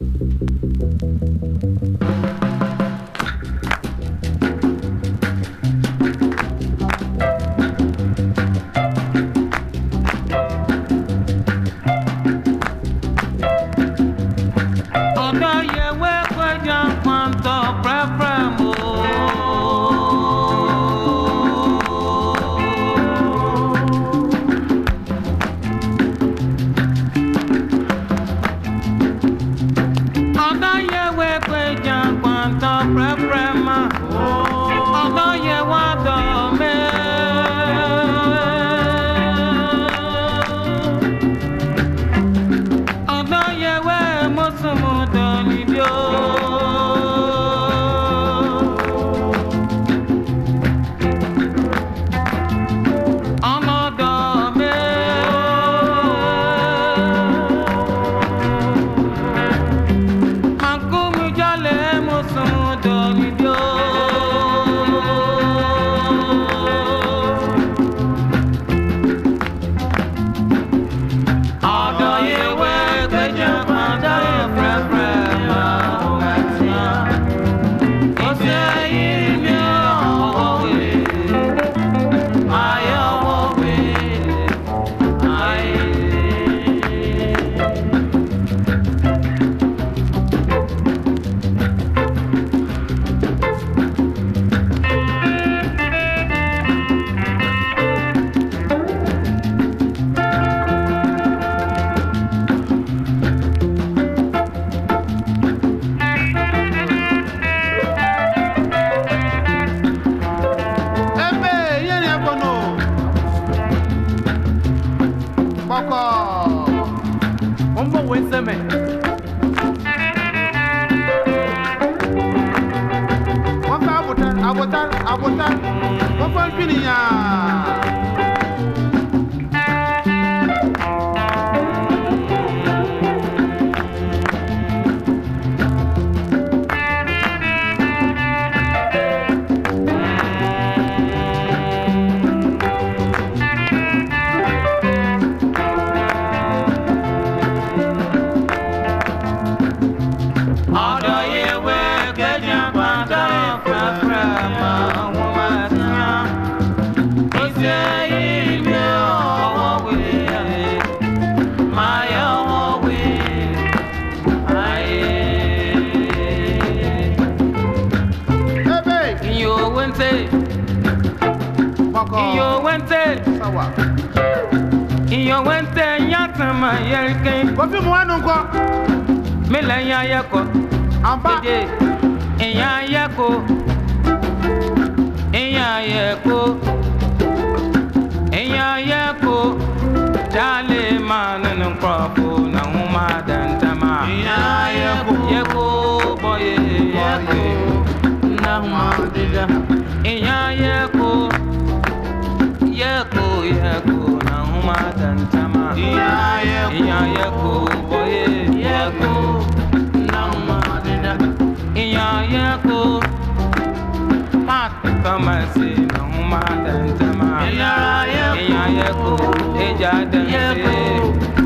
Ọ̀dọ́ yẹ wẹ́ kọjá pọ̀ntọ̀ pẹ́pẹ́ mọ́. Ọ̀dọ́ yẹ wẹ́ kọjá pọ̀ntọ̀ pẹ́pẹ́ mọ́. Ọ̀dọ́ yẹ Wednesday. Iyo wente. Iyo wente nyatama yelike. Kofi mu wanu nkɔ. Mila ya yɛ kɔ. Aba. Dede iya yɛ ko. Iya yɛ ko. Iya yɛ ko. Jale ma ninu kɔ ko na huma dantama. Iya yɛ ko. Yɛ ko bɔ ye yɛ ko. Nahuma dida. Iya yeko, yeko yeko na uma dantama. Iya yeko. Iya yeko boye yeko na uma dida. Iya yeko. Mata kama si na uma dantama. Iya yeko. Iya yeko eja danse.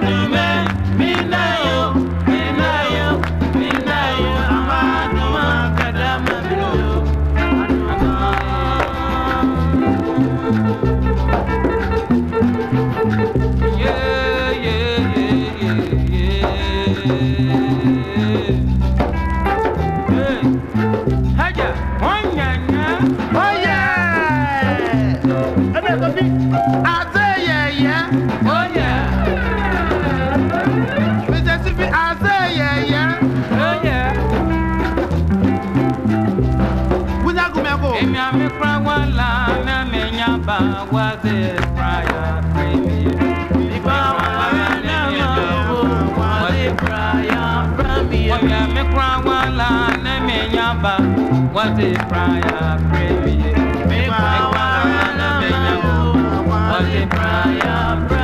Anime. i'm praise. Make our multiply our praise.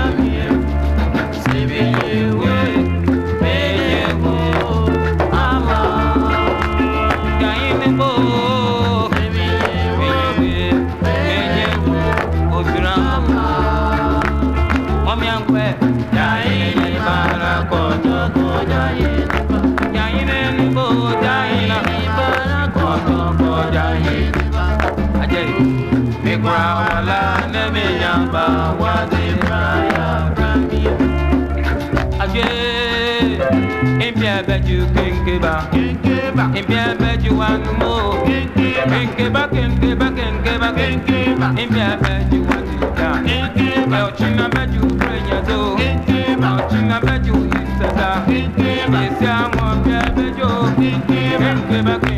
beju kenkeba kenkeba impia beju wanumo kenkeba kenkeba kenkeba kenkeba impia beju watuta kenkeba ochina beju prenya do kenkeba ochina beju isata kenkeba esi amwa bejo kenkeba kenkeba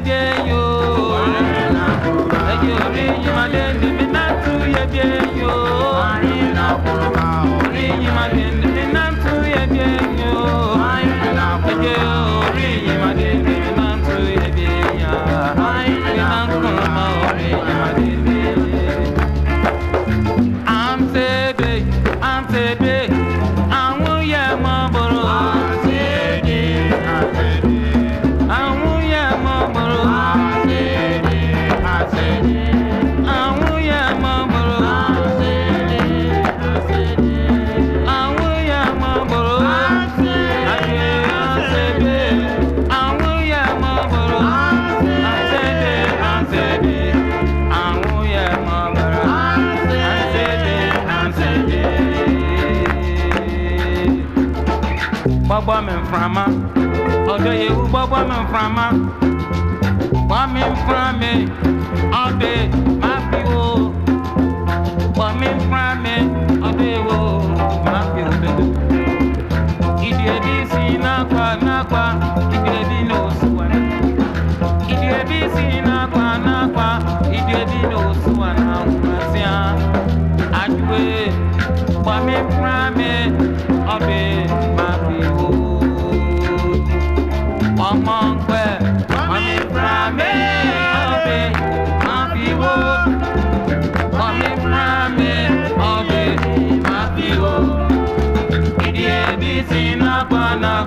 边有 gbọ́gbọ́ mi fún ma ọjọ́ ewu gbọ́gbọ́ mi fún ma gbọ́ mi fún mi ọdẹ má fi.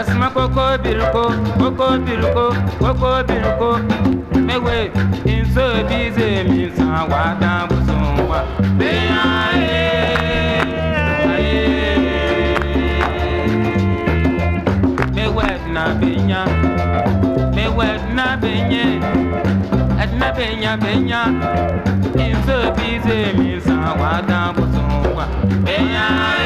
ẹsùnmọ́ kókó bìrìkó kókó bìrìkó kókó bìrìkó mẹ́wé nso bí zèmi sàn wá dábùsùn wa. bíyà ayé ayé mẹ́wé na bẹ̀yà mẹ́wé ẹ̀dínà bẹ̀yẹ ẹ̀dínà bẹ̀yà bẹ̀yà nso bí zèmi sàn wá dábùsùn wa. bíyà ayé.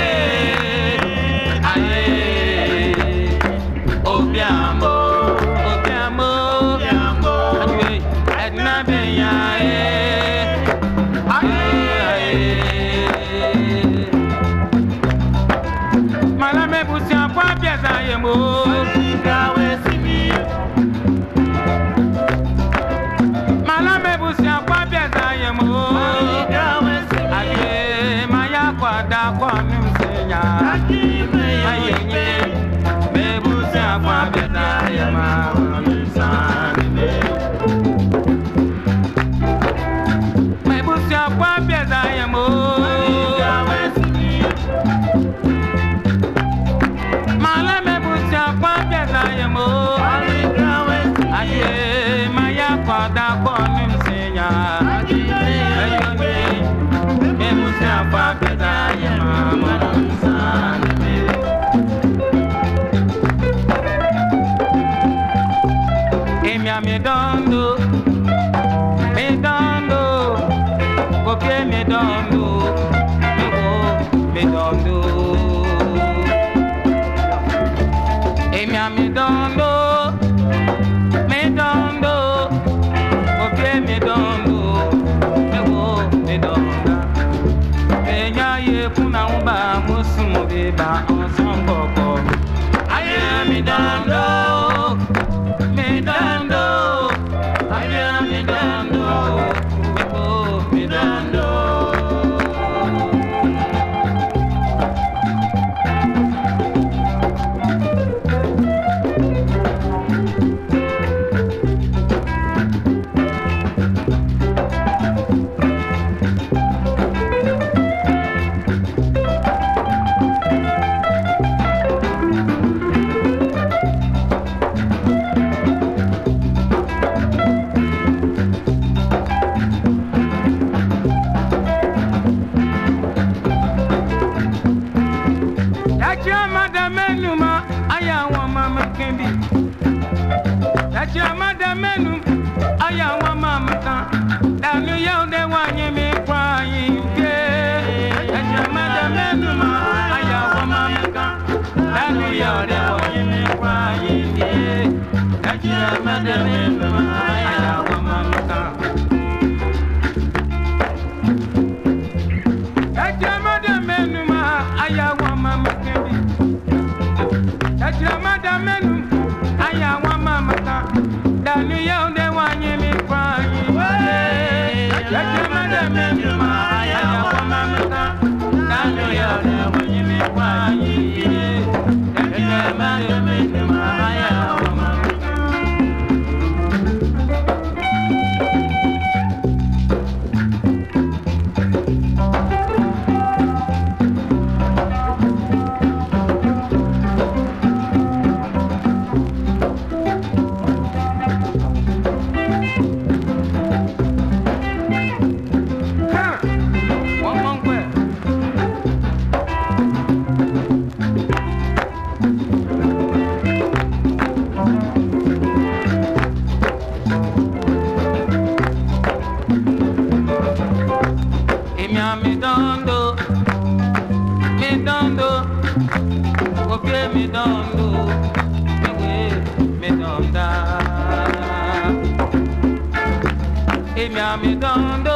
Napa. Benjamin. Oke mi dondo, mi we mi donda. Emi a mi dondo,